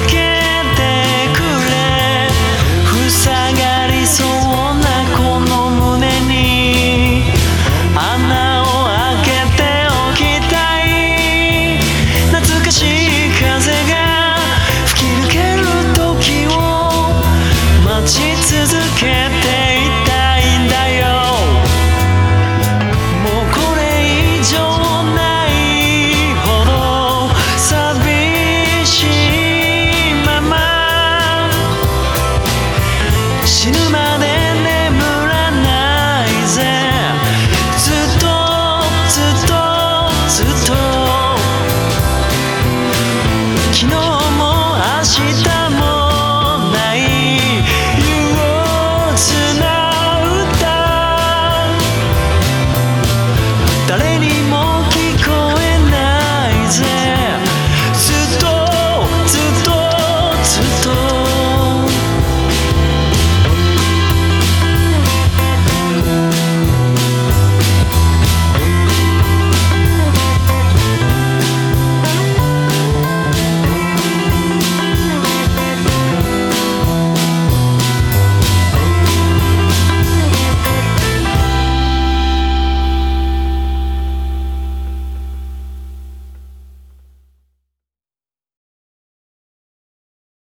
I can't 死ぬまで眠らないぜ。ずっとずっとずっと。昨日も明日